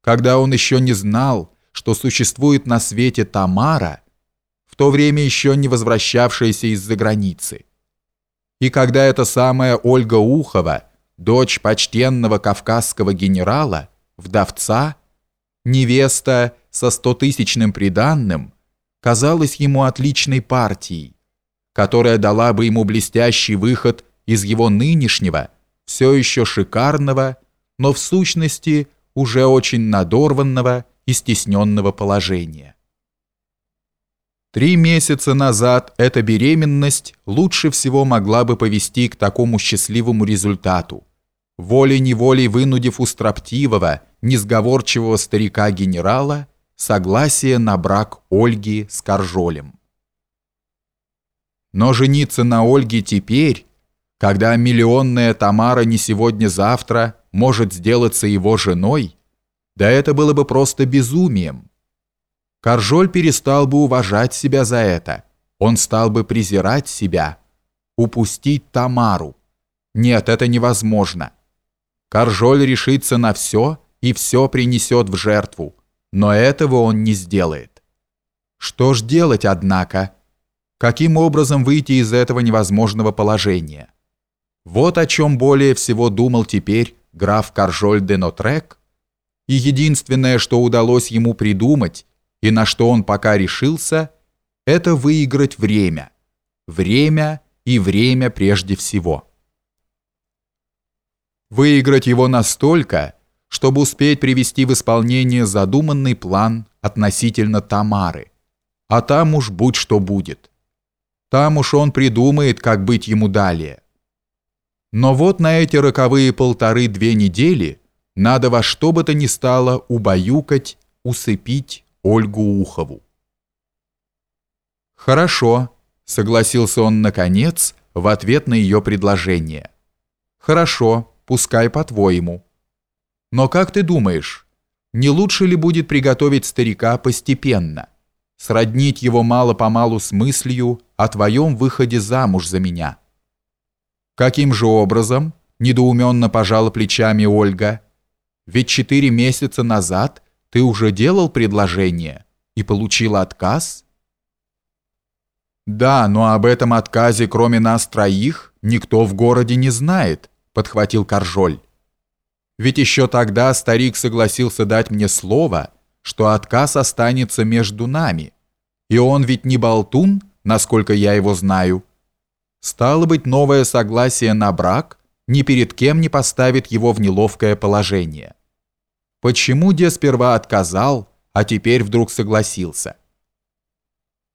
когда он еще не знал, что существует на свете Тамара, в то время еще не возвращавшаяся из-за границы. И когда эта самая Ольга Ухова, дочь почтенного кавказского генерала, вдовца, невеста со стотысячным приданным, казалась ему отличной партией, которая дала бы ему блестящий выход из его нынешнего, все еще шикарного, но в сущности уже очень надорванного и стесненного положения. Три месяца назад эта беременность лучше всего могла бы повести к такому счастливому результату, волей-неволей вынудив у строптивого, несговорчивого старика-генерала согласие на брак Ольги с Коржолем. Но жениться на Ольге теперь, когда миллионная Тамара не сегодня-завтра может сделаться его женой, да это было бы просто безумием. Коржоль перестал бы уважать себя за это, он стал бы презирать себя, упустить Тамару. Нет, это невозможно. Коржоль решится на все и все принесет в жертву, но этого он не сделает. Что ж делать, однако? Каким образом выйти из этого невозможного положения? Вот о чем более всего думал теперь граф Каржоль де Нотрек, и единственное, что удалось ему придумать, и на что он пока решился, это выиграть время. Время и время прежде всего. Выиграть его настолько, чтобы успеть привести в исполнение задуманный план относительно Тамары. А там уж будь что будет. Там уж он придумает, как быть ему далее. Но вот на эти роковые полторы-две недели надо во что бы то ни стало убаюкать, усыпить Ольгу Ухову. «Хорошо», — согласился он наконец в ответ на ее предложение. «Хорошо, пускай по-твоему. Но как ты думаешь, не лучше ли будет приготовить старика постепенно, сроднить его мало-помалу с мыслью о твоем выходе замуж за меня?» «Каким же образом?» – недоуменно пожала плечами Ольга. «Ведь четыре месяца назад ты уже делал предложение и получил отказ?» «Да, но об этом отказе, кроме нас троих, никто в городе не знает», – подхватил Коржоль. «Ведь еще тогда старик согласился дать мне слово, что отказ останется между нами. И он ведь не болтун, насколько я его знаю». Стало быть, новое согласие на брак ни перед кем не поставит его в неловкое положение. Почему де сперва отказал, а теперь вдруг согласился?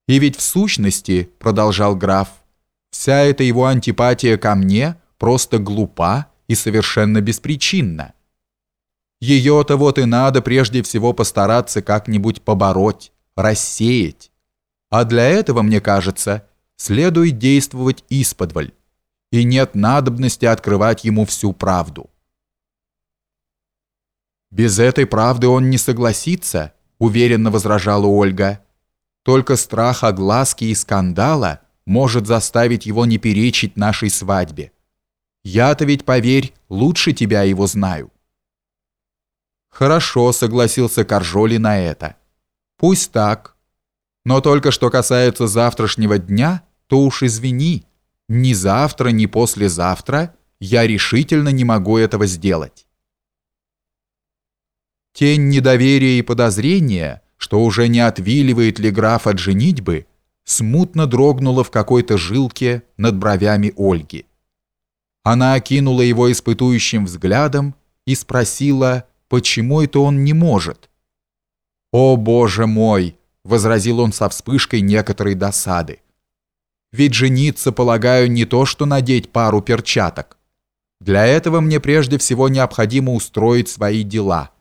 И ведь в сущности, продолжал граф, вся эта его антипатия ко мне просто глупа и совершенно беспричинна. Ее-то вот и надо прежде всего постараться как-нибудь побороть, рассеять. А для этого, мне кажется, следует действовать исподволь, и нет надобности открывать ему всю правду. «Без этой правды он не согласится», — уверенно возражала Ольга. «Только страх огласки и скандала может заставить его не перечить нашей свадьбе. Я-то ведь, поверь, лучше тебя его знаю». «Хорошо», — согласился Коржоли на это. «Пусть так, но только что касается завтрашнего дня, то уж извини, ни завтра, ни послезавтра я решительно не могу этого сделать. Тень недоверия и подозрения, что уже не отвиливает ли граф от женитьбы, смутно дрогнула в какой-то жилке над бровями Ольги. Она окинула его испытующим взглядом и спросила, почему это он не может. «О, Боже мой!» Возразил он со вспышкой некоторой досады. Ведь жениться, полагаю, не то, что надеть пару перчаток. Для этого мне прежде всего необходимо устроить свои дела.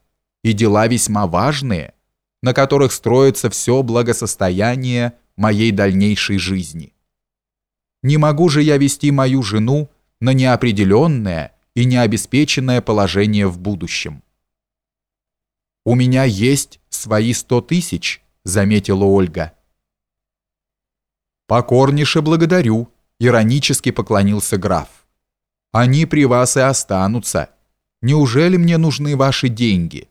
И дела весьма важные, на которых строится все благосостояние моей дальнейшей жизни. Не могу же я вести мою жену на неопределенное и необеспеченное положение в будущем. У меня есть свои сто тысяч, заметила Ольга. «Покорнейше благодарю», — иронически поклонился граф. «Они при вас и останутся. Неужели мне нужны ваши деньги?